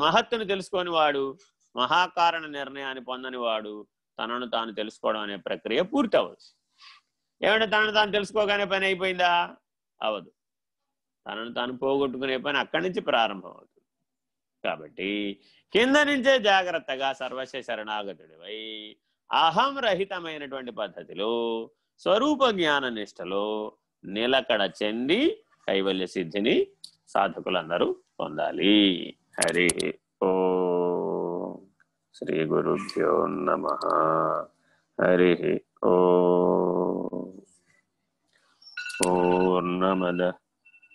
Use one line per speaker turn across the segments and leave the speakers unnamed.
మహత్తుని తెలుసుకొని వాడు మహాకారణ నిర్ణయాన్ని పొందని వాడు తనను తాను తెలుసుకోవడం అనే ప్రక్రియ పూర్తి అవ్వచ్చు ఏమంటే తనను తాను తెలుసుకోగానే పని అయిపోయిందా? అవదు తనను తాను పోగొట్టుకునే పని అక్కడి నుంచి ప్రారంభం అవుతుంది కాబట్టి కింద నుంచే జాగ్రత్తగా సర్వస్వ శరణాగతుడివై అహం రహితమైనటువంటి పద్ధతిలో స్వరూప జ్ఞాన నిష్టలో నిలకడ చెంది కైవల్య సిద్ధిని సాధకులందరూ పొందాలి. హరి ఓ శ్రీ గురుభ్యో నమ. హరి ఓ. పూర్ణమద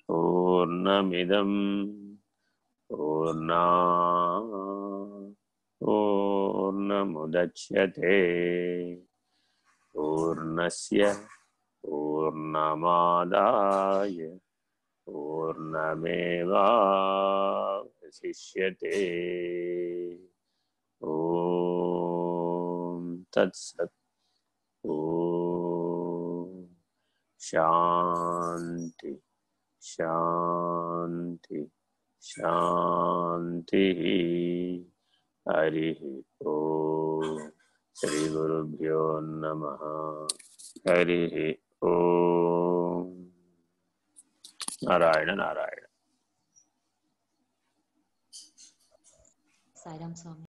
పూర్ణమిదం పూర్ణా పూర్ణముద్యతే పూర్ణస్య పూర్ణమాదాయ పూర్ణమేవాశిష్యతే ఓం తత్సత్ ఓం శాంతి శాంతి శాంతి హరి ఓ శ్రీ గురుభ్యో నమ హరి ఓ నారాయణ నారాయణ
items on